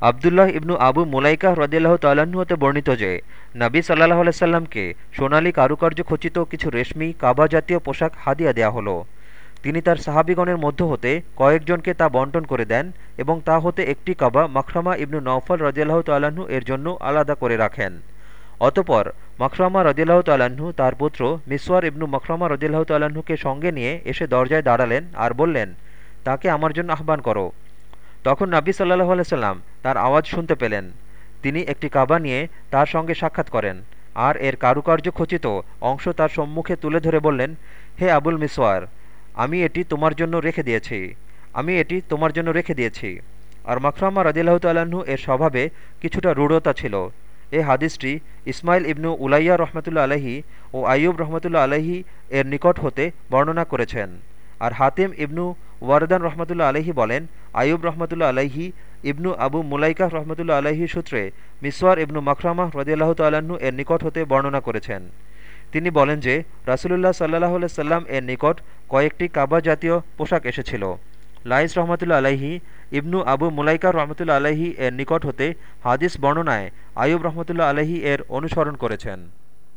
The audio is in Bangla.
আবদুল্লাহ ইবনু আবু মুলাইকা রদিল্লাহ তাল্লাহ্ন হতে বর্ণিত যে, নবী সাল্লাহ আলাইসাল্লামকে সোনালী কারুকার্য খচিত কিছু রেশমি, কাবা জাতীয় পোশাক হাদিয়া দেয়া হলো। তিনি তার সাহাবিগণের মধ্য হতে কয়েকজনকে তা বন্টন করে দেন এবং তা হতে একটি কাবা মাখরামা ইবনু নওফল রদিয়াল্লাহ তাল্লাহ্ন এর জন্য আলাদা করে রাখেন। অতপর মখরামা রদিল্লাহ তাল্লাহ্ন তার পুত্র মিসওয়ার ইবনু মখরামা রদিল্লাহ তাল্লাহ্নকে সঙ্গে নিয়ে এসে দরজায় দাঁড়ালেন আর বললেন, তাকে আমার জন্য আহ্বান করো। তখন নাবি সাল্লাহ আলাইসাল্লাম তার আওয়াজ শুনতে পেলেন। তিনি একটি কাবা নিয়ে তার সঙ্গে সাক্ষাৎ করেন আর এর কারুকার্য খচিত অংশ তার সম্মুখে তুলে ধরে বললেন, হে আবুল মিসওয়ার, আমি এটি তোমার জন্য রেখে দিয়েছি। আমি এটি তোমার জন্য রেখে দিয়েছি। আর মখরামা রদিল্লাহ তাল্লাহ্ন এর স্বভাবে কিছুটা রূঢ়তা ছিল। এ হাদিসটি ইসমাইল ইবনু উলাইয়া রহমতুল্লা আলহি ও আইয়ুব রহমতুল্লা আলহি এর নিকট হতে বর্ণনা করেছেন। আর হাতিম ইবনু ওয়ারদান রহমতুল্লা আলহি বলেন আইয়ুব রহমতুল্লা আলাইহি, ইবনু আবু মুলাইকা রহমতুল্লা আলহি সূত্রে মিসওয়ার ইবনু মখরামা রদিয়াল্লাহ তাল্লাহ্ন এর নিকট হতে বর্ণনা করেছেন। তিনি বলেন যে, রাসুলুল্লাহ সাল্লাহ সাল্লাম এর নিকট কয়েকটি কাবা জাতীয় পোশাক এসেছিল। লাইস রহমতুল্লা আলাহি ইবনু আবু মুলাইকা রহমতুল্লা আলাহি এর নিকট হতে হাদিস বর্ণনায় আয়ুব রহমতুল্লা আলহি এর অনুসরণ করেছেন।